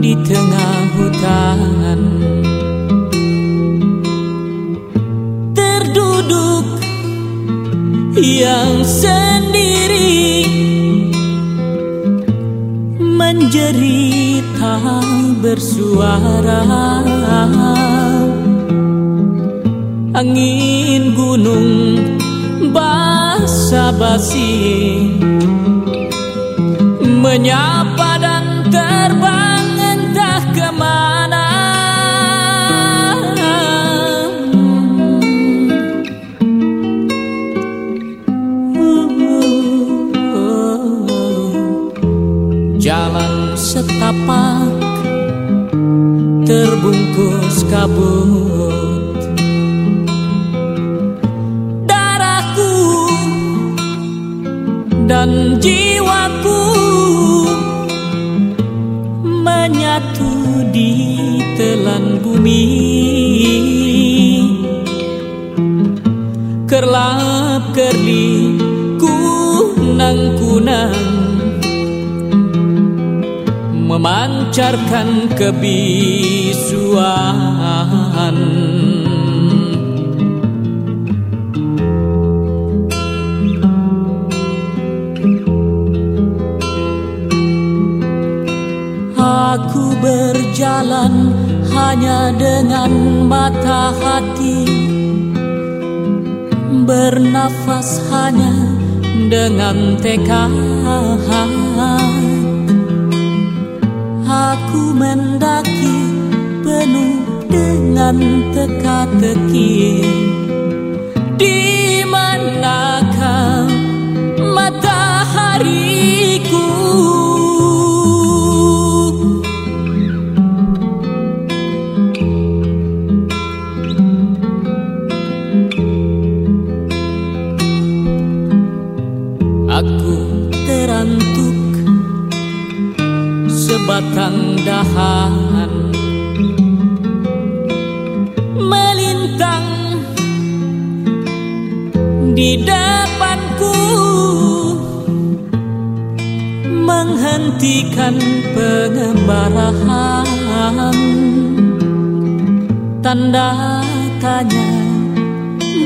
di tengah hutan. Terduduk yang sendiri Menjerita bersuara. Angin gunung basa-basi Menyapa dan Jalan setapak terbungkus kabut. Darahku dan jiwaku menyatu di telan bumi. Kerlap kerli kunang Memancarkan kebisuan Aku berjalan hanya dengan mata hati. Bernafas hanya dengan tekad Aku mendaki penuh dengan teka-teki. Di sebatang dahan. Melintang di depanku menghentikan pengembarahan. Tanda tanya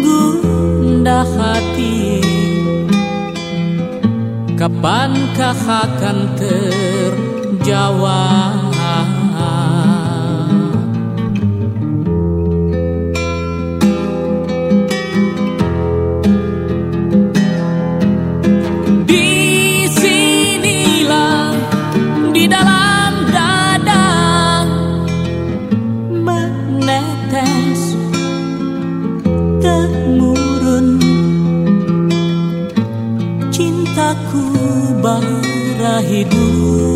gundah hati kapankah akan terjawab Di sinilah di dalam dada menetes temurun. Cintaku bara hidup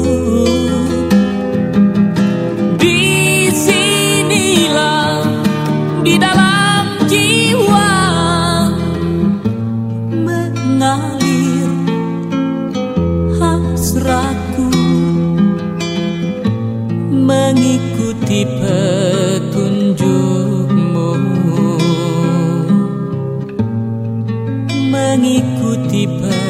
deeper